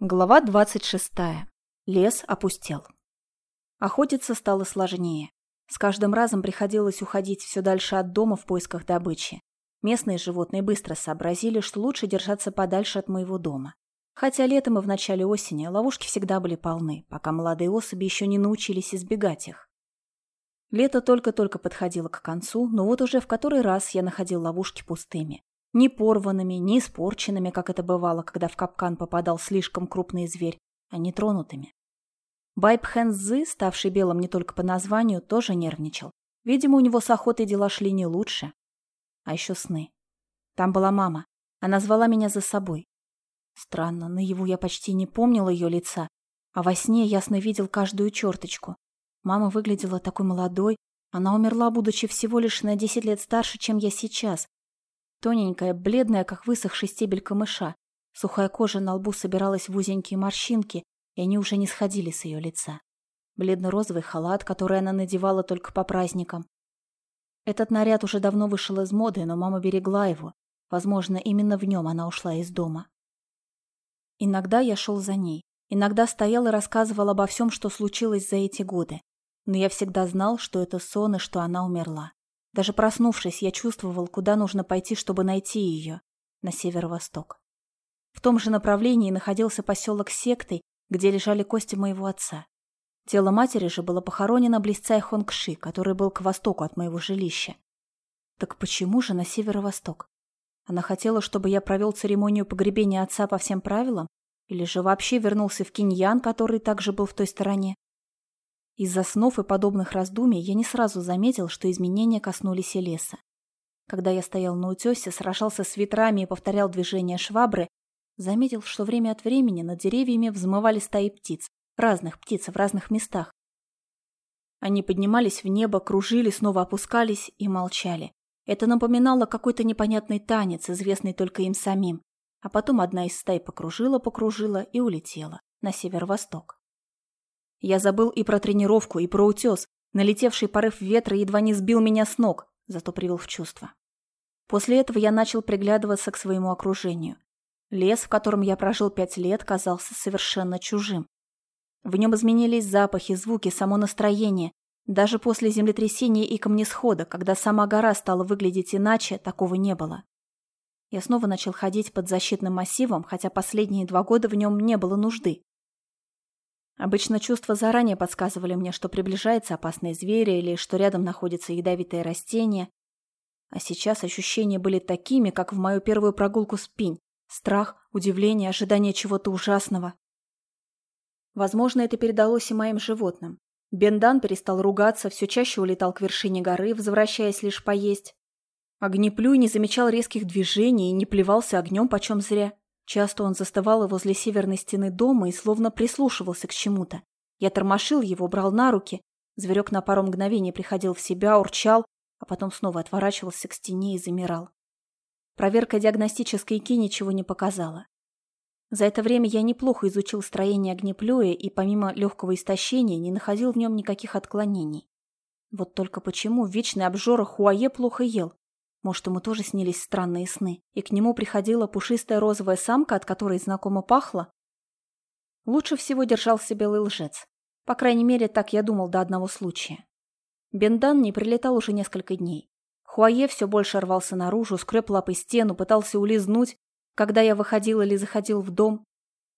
Глава 26. Лес опустел. Охотиться стало сложнее. С каждым разом приходилось уходить все дальше от дома в поисках добычи. Местные животные быстро сообразили, что лучше держаться подальше от моего дома. Хотя летом и в начале осени ловушки всегда были полны, пока молодые особи еще не научились избегать их. Лето только-только подходило к концу, но вот уже в который раз я находил ловушки пустыми. Ни порванными, ни испорченными, как это бывало, когда в капкан попадал слишком крупный зверь, а не тронутыми. Байб Хэнзы, ставший белым не только по названию, тоже нервничал. Видимо, у него с охотой дела шли не лучше. А еще сны. Там была мама. Она звала меня за собой. Странно, наяву я почти не помнил ее лица, а во сне ясно видел каждую черточку. Мама выглядела такой молодой, она умерла, будучи всего лишь на 10 лет старше, чем я сейчас, Тоненькая, бледная, как высохший стебель камыша. Сухая кожа на лбу собиралась в узенькие морщинки, и они уже не сходили с ее лица. Бледно-розовый халат, который она надевала только по праздникам. Этот наряд уже давно вышел из моды, но мама берегла его. Возможно, именно в нем она ушла из дома. Иногда я шел за ней. Иногда стоял и рассказывал обо всем, что случилось за эти годы. Но я всегда знал, что это сон и что она умерла. Даже проснувшись, я чувствовал, куда нужно пойти, чтобы найти ее. На северо-восток. В том же направлении находился поселок Сектой, где лежали кости моего отца. Тело матери же было похоронено близ Цайхонгши, который был к востоку от моего жилища. Так почему же на северо-восток? Она хотела, чтобы я провел церемонию погребения отца по всем правилам? Или же вообще вернулся в Киньян, который также был в той стороне? Из-за снов и подобных раздумий я не сразу заметил, что изменения коснулись леса. Когда я стоял на утесе, сражался с ветрами и повторял движения швабры, заметил, что время от времени над деревьями взмывали стаи птиц, разных птиц в разных местах. Они поднимались в небо, кружили, снова опускались и молчали. Это напоминало какой-то непонятный танец, известный только им самим. А потом одна из стай покружила-покружила и улетела на северо-восток. Я забыл и про тренировку, и про утес. Налетевший порыв ветра едва не сбил меня с ног, зато привел в чувство. После этого я начал приглядываться к своему окружению. Лес, в котором я прожил пять лет, казался совершенно чужим. В нем изменились запахи, звуки, само настроение. Даже после землетрясения и камнесхода, когда сама гора стала выглядеть иначе, такого не было. Я снова начал ходить под защитным массивом, хотя последние два года в нем не было нужды. Обычно чувства заранее подсказывали мне, что приближается опасный зверь или что рядом находится ядовитое растение. А сейчас ощущения были такими, как в мою первую прогулку с пинь. Страх, удивление, ожидание чего-то ужасного. Возможно, это передалось и моим животным. Бендан перестал ругаться, все чаще улетал к вершине горы, возвращаясь лишь поесть. Огнеплюй не замечал резких движений и не плевался огнем почем зря. Часто он заставал возле северной стены дома и словно прислушивался к чему-то. Я тормошил его, брал на руки. Зверек на пару мгновений приходил в себя, урчал, а потом снова отворачивался к стене и замирал. Проверка диагностической ки ничего не показала. За это время я неплохо изучил строение огнеплюя и помимо легкого истощения не находил в нем никаких отклонений. Вот только почему вечный обжора Хуае плохо ел? Может, ему тоже снились странные сны, и к нему приходила пушистая розовая самка, от которой знакомо пахло? Лучше всего держался белый лжец. По крайней мере, так я думал до одного случая. Бендан не прилетал уже несколько дней. Хуае все больше рвался наружу, скреб лапой стену, пытался улизнуть, когда я выходил или заходил в дом.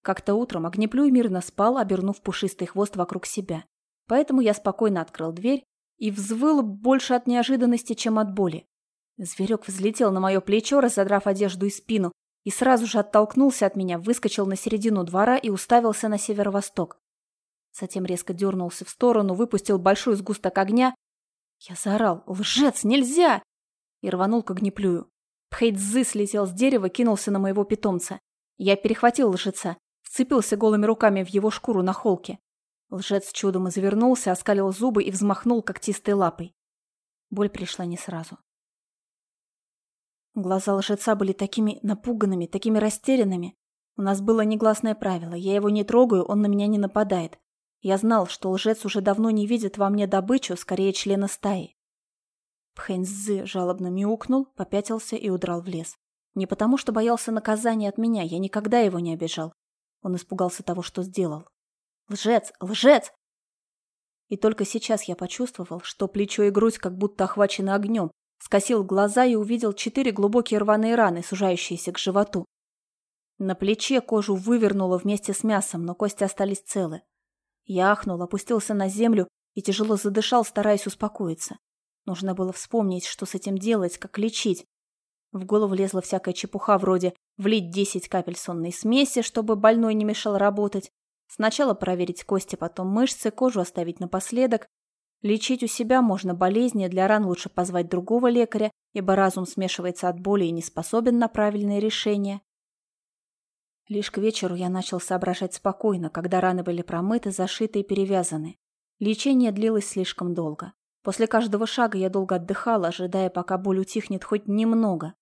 Как-то утром огнеплюй мирно спал, обернув пушистый хвост вокруг себя. Поэтому я спокойно открыл дверь и взвыл больше от неожиданности, чем от боли. Зверек взлетел на мое плечо, разодрав одежду и спину, и сразу же оттолкнулся от меня, выскочил на середину двора и уставился на северо-восток. Затем резко дернулся в сторону, выпустил большой сгусток огня. Я заорал «Лжец, нельзя!» и рванул к огнеплюю. Пхейдзы слетел с дерева, кинулся на моего питомца. Я перехватил лжеца, вцепился голыми руками в его шкуру на холке. Лжец чудом извернулся, оскалил зубы и взмахнул когтистой лапой. Боль пришла не сразу. Глаза лжеца были такими напуганными, такими растерянными. У нас было негласное правило. Я его не трогаю, он на меня не нападает. Я знал, что лжец уже давно не видит во мне добычу, скорее члена стаи. Пхэньцзы жалобно мяукнул, попятился и удрал в лес. Не потому, что боялся наказания от меня, я никогда его не обижал. Он испугался того, что сделал. «Лжец! Лжец!» И только сейчас я почувствовал, что плечо и грудь как будто охвачены огнем, скосил глаза и увидел четыре глубокие рваные раны, сужающиеся к животу. На плече кожу вывернуло вместе с мясом, но кости остались целы. Я ахнул, опустился на землю и тяжело задышал, стараясь успокоиться. Нужно было вспомнить, что с этим делать, как лечить. В голову лезла всякая чепуха вроде влить 10 капель сонной смеси, чтобы больной не мешал работать, сначала проверить кости, потом мышцы, кожу оставить напоследок. Лечить у себя можно болезни, для ран лучше позвать другого лекаря, ибо разум смешивается от боли и не способен на правильное решение. Лишь к вечеру я начал соображать спокойно, когда раны были промыты, зашиты и перевязаны. Лечение длилось слишком долго. После каждого шага я долго отдыхал, ожидая, пока боль утихнет хоть немного.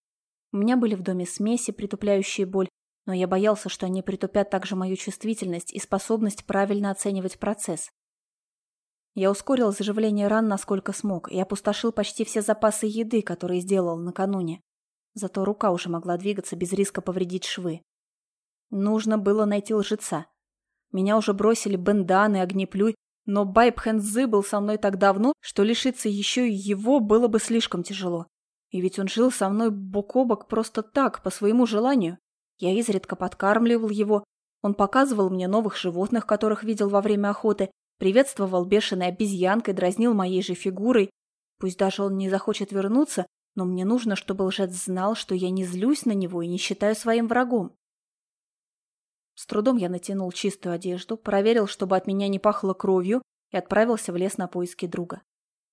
У меня были в доме смеси, притупляющие боль, но я боялся, что они притупят также мою чувствительность и способность правильно оценивать процесс. Я ускорил заживление ран насколько смог и опустошил почти все запасы еды, которые сделал накануне. Зато рука уже могла двигаться без риска повредить швы. Нужно было найти лжеца. Меня уже бросили Бендан и Огнеплюй, но Байб Хэнзы был со мной так давно, что лишиться еще и его было бы слишком тяжело. И ведь он жил со мной бок о бок просто так, по своему желанию. Я изредка подкармливал его, он показывал мне новых животных, которых видел во время охоты, приветствовал бешеной обезьянкой, дразнил моей же фигурой. Пусть даже он не захочет вернуться, но мне нужно, чтобы лжец знал, что я не злюсь на него и не считаю своим врагом. С трудом я натянул чистую одежду, проверил, чтобы от меня не пахло кровью, и отправился в лес на поиски друга.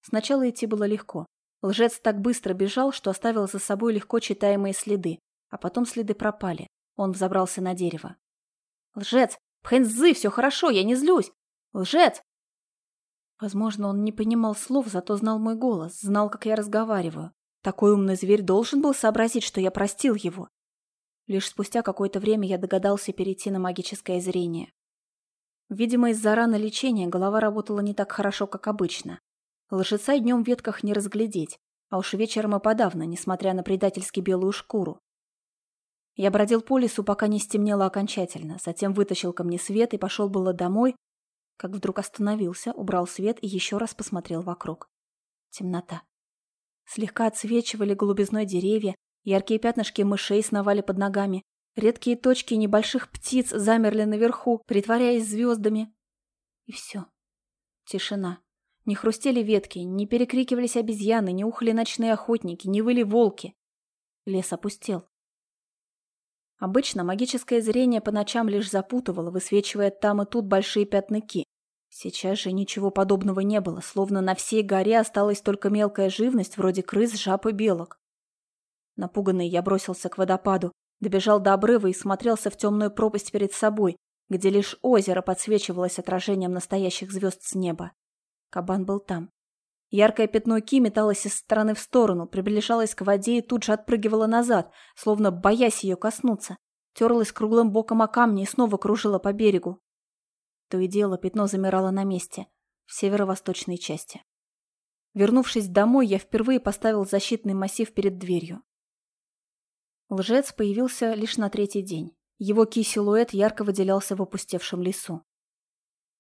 Сначала идти было легко. Лжец так быстро бежал, что оставил за собой легко читаемые следы, а потом следы пропали. Он взобрался на дерево. «Лжец! Пхэнзы, все хорошо, я не злюсь! Лжец!» Возможно, он не понимал слов, зато знал мой голос, знал, как я разговариваю. Такой умный зверь должен был сообразить, что я простил его. Лишь спустя какое-то время я догадался перейти на магическое зрение. Видимо, из-за раны лечения голова работала не так хорошо, как обычно. Лжеца днем в ветках не разглядеть, а уж вечером и подавно, несмотря на предательски белую шкуру. Я бродил по лесу, пока не стемнело окончательно, затем вытащил ко мне свет и пошел было домой, как вдруг остановился, убрал свет и еще раз посмотрел вокруг. Темнота. Слегка отсвечивали голубизной деревья, Яркие пятнышки мышей сновали под ногами. Редкие точки небольших птиц замерли наверху, притворяясь звездами. И все. Тишина. Не хрустели ветки, не перекрикивались обезьяны, не ухали ночные охотники, не выли волки. Лес опустел. Обычно магическое зрение по ночам лишь запутывало, высвечивая там и тут большие пятныки. Сейчас же ничего подобного не было, словно на всей горе осталась только мелкая живность, вроде крыс, жаб и белок. Напуганный я бросился к водопаду, добежал до обрыва и смотрелся в темную пропасть перед собой, где лишь озеро подсвечивалось отражением настоящих звезд с неба. Кабан был там. Яркое пятно Ки металось из стороны в сторону, приближалось к воде и тут же отпрыгивало назад, словно боясь ее коснуться. Терлась круглым боком о камни и снова кружила по берегу. То и дело пятно замирало на месте, в северо-восточной части. Вернувшись домой, я впервые поставил защитный массив перед дверью. Лжец появился лишь на третий день. Его ки-силуэт ярко выделялся в опустевшем лесу.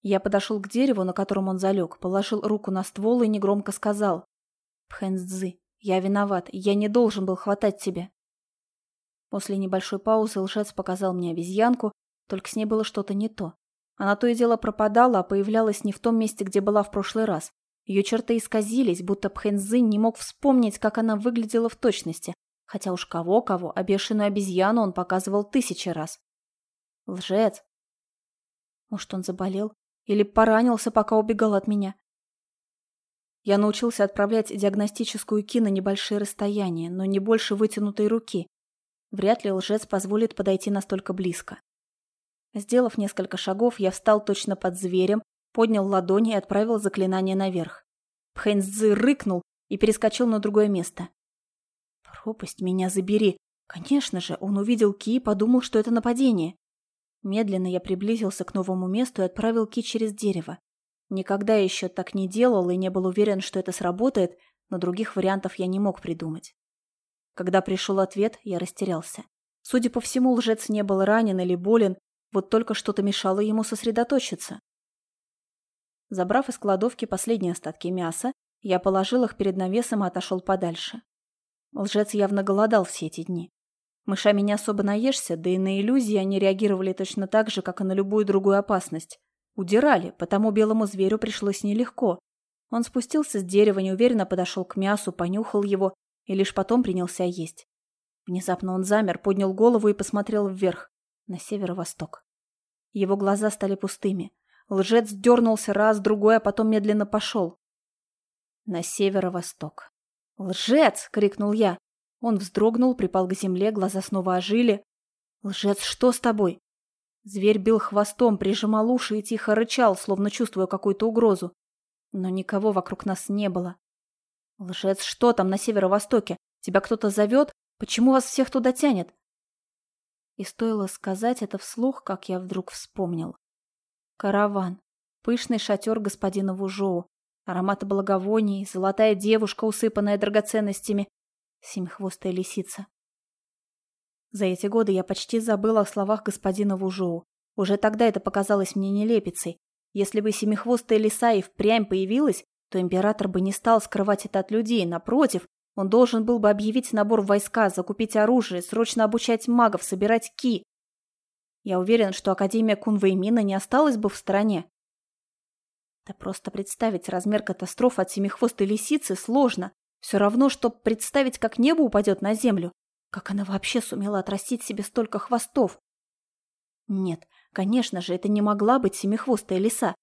Я подошел к дереву, на котором он залег, положил руку на ствол и негромко сказал. «Пхэнцзы, я виноват, я не должен был хватать тебя». После небольшой паузы лжец показал мне обезьянку, только с ней было что-то не то. Она то и дело пропадала, а появлялась не в том месте, где была в прошлый раз. Ее черты исказились, будто Пхэнзы не мог вспомнить, как она выглядела в точности, Хотя уж кого-кого, а бешеную обезьяну он показывал тысячи раз. Лжец. Может, он заболел? Или поранился, пока убегал от меня? Я научился отправлять диагностическую ки на небольшие расстояния, но не больше вытянутой руки. Вряд ли лжец позволит подойти настолько близко. Сделав несколько шагов, я встал точно под зверем, поднял ладони и отправил заклинание наверх. Пхэнзы рыкнул и перескочил на другое место. Пропасть меня забери. Конечно же, он увидел Ки и подумал, что это нападение. Медленно я приблизился к новому месту и отправил Ки через дерево. Никогда еще так не делал и не был уверен, что это сработает, но других вариантов я не мог придумать. Когда пришел ответ, я растерялся. Судя по всему, лжец не был ранен или болен, Вот только что-то мешало ему сосредоточиться. Забрав из кладовки последние остатки мяса, я положил их перед навесом и отошел подальше. Лжец явно голодал все эти дни. Мышами не особо наешься, да и на иллюзии они реагировали точно так же, как и на любую другую опасность. Удирали, потому белому зверю пришлось нелегко. Он спустился с дерева, неуверенно подошел к мясу, понюхал его и лишь потом принялся есть. Внезапно он замер, поднял голову и посмотрел вверх, на северо-восток. Его глаза стали пустыми. Лжец дернулся раз, другой, а потом медленно пошел. На северо-восток. «Лжец!» — крикнул я. Он вздрогнул, припал к земле, глаза снова ожили. «Лжец, что с тобой?» Зверь бил хвостом, прижимал уши и тихо рычал, словно чувствуя какую-то угрозу. Но никого вокруг нас не было. «Лжец, что там на северо-востоке? Тебя кто-то зовет? Почему вас всех туда тянет?» И стоило сказать это вслух, как я вдруг вспомнил. Караван. Пышный шатер господина Вужоу. Ароматы благовоний, золотая девушка, усыпанная драгоценностями, семихвостая лисица. За эти годы я почти забыла о словах господина Вужоу. Уже тогда это показалось мне нелепицей. Если бы семихвостая лиса и впрямь появилась, то император бы не стал скрывать это от людей. Напротив, он должен был бы объявить набор войска, закупить оружие, срочно обучать магов, собирать ки. Я уверен, что Академия Кунвеймина не осталась бы в стороне. Да просто представить размер катастрофы от семихвостой лисицы сложно. Все равно, что представить, как небо упадет на землю. Как она вообще сумела отрастить себе столько хвостов? Нет, конечно же, это не могла быть семихвостая лиса.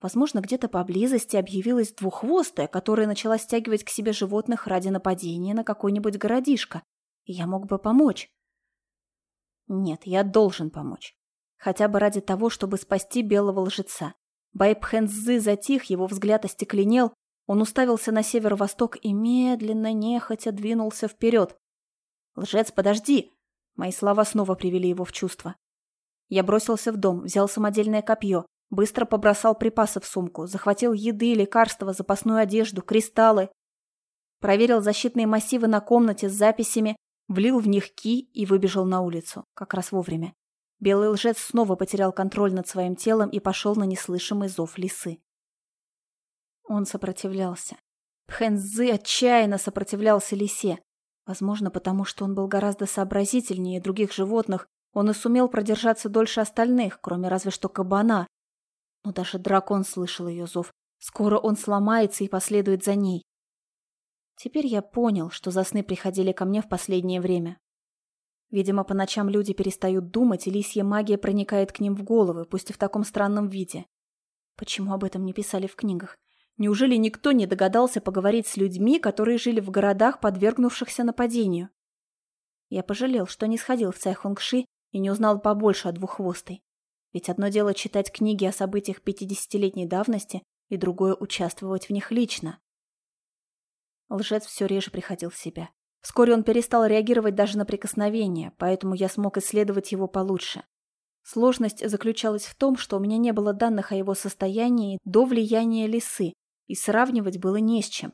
Возможно, где-то поблизости объявилась двуххвостая, которая начала стягивать к себе животных ради нападения на какой-нибудь городишко. И я мог бы помочь. Нет, я должен помочь. Хотя бы ради того, чтобы спасти белого лжеца. Байпхэнзы затих, его взгляд остекленел, он уставился на северо-восток и медленно, нехотя двинулся вперед. «Лжец, подожди!» Мои слова снова привели его в чувство. Я бросился в дом, взял самодельное копье, быстро побросал припасы в сумку, захватил еды, лекарства, запасную одежду, кристаллы. Проверил защитные массивы на комнате с записями, влил в них ки и выбежал на улицу, как раз вовремя. Белый лжец снова потерял контроль над своим телом и пошел на неслышимый зов лисы. Он сопротивлялся. Пхэнзы отчаянно сопротивлялся лисе. Возможно, потому что он был гораздо сообразительнее других животных, он и сумел продержаться дольше остальных, кроме разве что кабана. Но даже дракон слышал ее зов. Скоро он сломается и последует за ней. Теперь я понял, что за сны приходили ко мне в последнее время. Видимо, по ночам люди перестают думать, и лисья магия проникает к ним в головы, пусть и в таком странном виде. Почему об этом не писали в книгах? Неужели никто не догадался поговорить с людьми, которые жили в городах, подвергнувшихся нападению? Я пожалел, что не сходил в Цайхонгши и не узнал побольше о двуххвостой. Ведь одно дело читать книги о событиях пятидесятилетней давности, и другое — участвовать в них лично. Лжец все реже приходил в себя. Вскоре он перестал реагировать даже на прикосновения, поэтому я смог исследовать его получше. Сложность заключалась в том, что у меня не было данных о его состоянии до влияния лисы, и сравнивать было не с чем.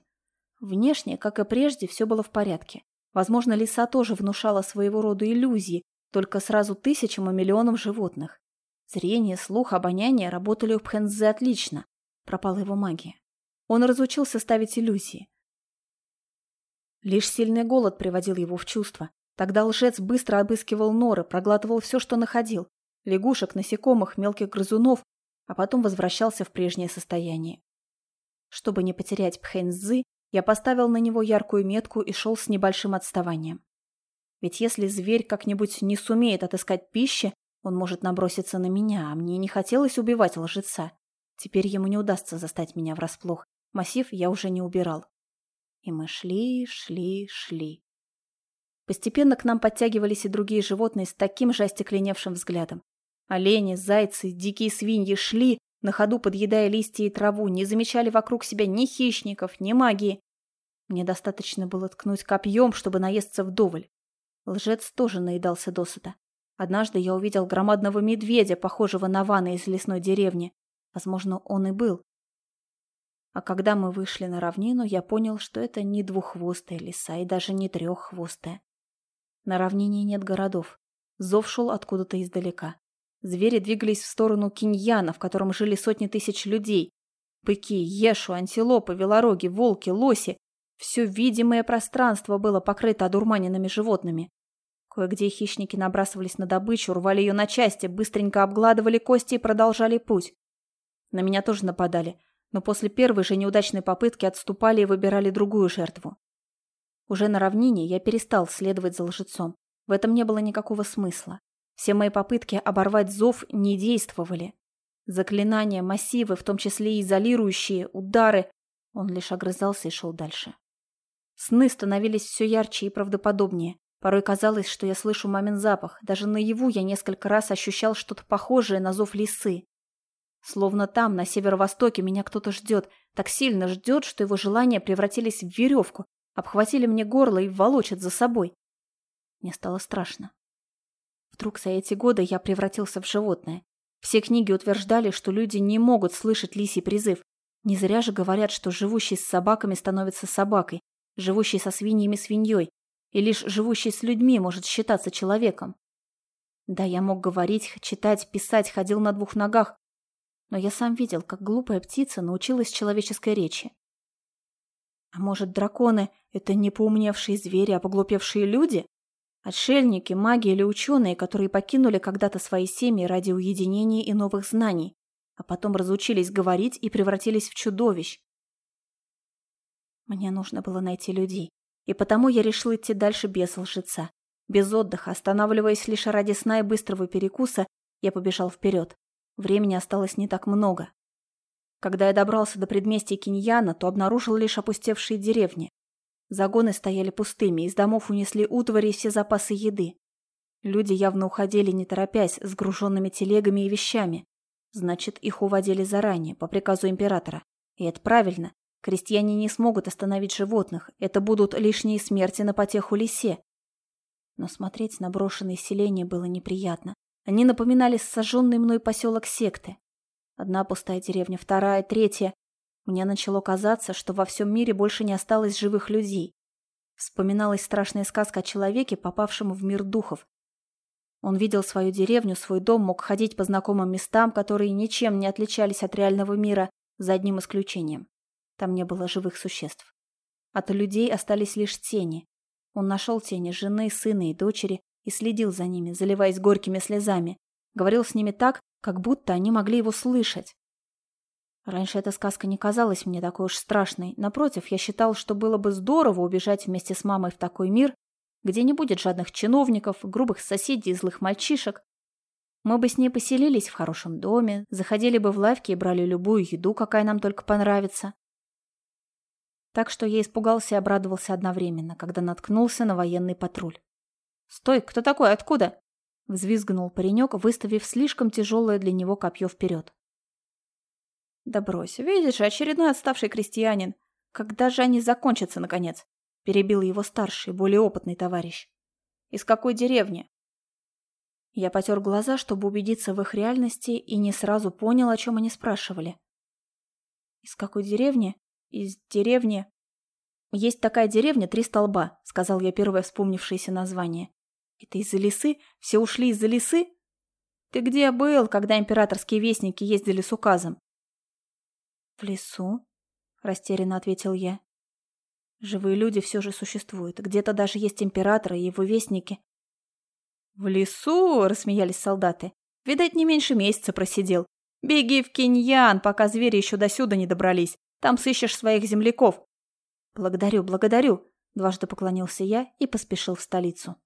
Внешне, как и прежде, все было в порядке. Возможно, лиса тоже внушала своего рода иллюзии, только сразу тысячам и миллионам животных. Зрение, слух, обоняние работали у Пхензе отлично. Пропала его магия. Он разучился ставить иллюзии. Лишь сильный голод приводил его в чувство. Тогда лжец быстро обыскивал норы, проглатывал все, что находил. Лягушек, насекомых, мелких грызунов, а потом возвращался в прежнее состояние. Чтобы не потерять Пхэнзы, я поставил на него яркую метку и шел с небольшим отставанием. Ведь если зверь как-нибудь не сумеет отыскать пищи, он может наброситься на меня, а мне не хотелось убивать лжеца. Теперь ему не удастся застать меня врасплох. Массив я уже не убирал. И мы шли, шли, шли. Постепенно к нам подтягивались и другие животные с таким же остекленевшим взглядом. Олени, зайцы, дикие свиньи шли, на ходу подъедая листья и траву, не замечали вокруг себя ни хищников, ни магии. Мне достаточно было ткнуть копьем, чтобы наесться вдоволь. Лжец тоже наедался досыта. Однажды я увидел громадного медведя, похожего на Вана из лесной деревни. Возможно, он и был. А когда мы вышли на равнину, я понял, что это не двуххвостая лиса и даже не треххвостая. На равнине нет городов. Зов шел откуда-то издалека. Звери двигались в сторону Киньяна, в котором жили сотни тысяч людей. Быки, ешу, антилопы, велороги, волки, лоси. Все видимое пространство было покрыто одурманенными животными. Кое-где хищники набрасывались на добычу, рвали ее на части, быстренько обгладывали кости и продолжали путь. На меня тоже нападали, но после первой же неудачной попытки отступали и выбирали другую жертву. Уже на равнине я перестал следовать за лжецом. В этом не было никакого смысла. Все мои попытки оборвать зов не действовали. Заклинания, массивы, в том числе и изолирующие, удары. Он лишь огрызался и шел дальше. Сны становились все ярче и правдоподобнее. Порой казалось, что я слышу мамин запах. Даже наяву я несколько раз ощущал что-то похожее на зов лисы. Словно там, на северо-востоке, меня кто-то ждет. Так сильно ждет, что его желания превратились в веревку, обхватили мне горло и волочат за собой. Мне стало страшно. Вдруг за эти годы я превратился в животное. Все книги утверждали, что люди не могут слышать лисий призыв. Не зря же говорят, что живущий с собаками становится собакой, живущий со свиньями – свиньей, и лишь живущий с людьми может считаться человеком. Да, я мог говорить, читать, писать, ходил на двух ногах, но я сам видел, как глупая птица научилась человеческой речи. А может, драконы — это не поумневшие звери, а поглупевшие люди? Отшельники, маги или ученые, которые покинули когда-то свои семьи ради уединения и новых знаний, а потом разучились говорить и превратились в чудовищ. Мне нужно было найти людей. И потому я решил идти дальше без лжеца. Без отдыха, останавливаясь лишь ради сна и быстрого перекуса, я побежал вперед. Времени осталось не так много. Когда я добрался до предместья Киньяна, то обнаружил лишь опустевшие деревни. Загоны стояли пустыми, из домов унесли утвари и все запасы еды. Люди явно уходили, не торопясь, с груженными телегами и вещами. Значит, их уводили заранее, по приказу императора. И это правильно. Крестьяне не смогут остановить животных. Это будут лишние смерти на потеху лисе. Но смотреть на брошенные селения было неприятно. Они напоминали сожженный мной поселок секты. Одна пустая деревня, вторая, третья. Мне начало казаться, что во всем мире больше не осталось живых людей. Вспоминалась страшная сказка о человеке, попавшем в мир духов. Он видел свою деревню, свой дом, мог ходить по знакомым местам, которые ничем не отличались от реального мира, за одним исключением. Там не было живых существ. От людей остались лишь тени. Он нашел тени жены, сына и дочери и следил за ними, заливаясь горькими слезами. Говорил с ними так, как будто они могли его слышать. Раньше эта сказка не казалась мне такой уж страшной. Напротив, я считал, что было бы здорово убежать вместе с мамой в такой мир, где не будет жадных чиновников, грубых соседей и злых мальчишек. Мы бы с ней поселились в хорошем доме, заходили бы в лавки и брали любую еду, какая нам только понравится. Так что я испугался и обрадовался одновременно, когда наткнулся на военный патруль. «Стой! Кто такой? Откуда?» Взвизгнул паренек, выставив слишком тяжелое для него копье вперед. «Да брось, видишь, очередной отставший крестьянин. Когда же они закончатся, наконец?» Перебил его старший, более опытный товарищ. «Из какой деревни?» Я потер глаза, чтобы убедиться в их реальности, и не сразу понял, о чем они спрашивали. «Из какой деревни?» Из деревни... Есть такая деревня Три Столба, сказал я первое вспомнившееся название. Это из-за лисы? Все ушли из-за лисы? Ты где был, когда императорские вестники ездили с указом? В лесу, растерянно ответил я. Живые люди все же существуют. Где-то даже есть император и его вестники. В лесу, рассмеялись солдаты. Видать, не меньше месяца просидел. Беги в Киньян, пока звери еще до сюда не добрались. Там сыщешь своих земляков. Благодарю, благодарю, дважды поклонился я и поспешил в столицу.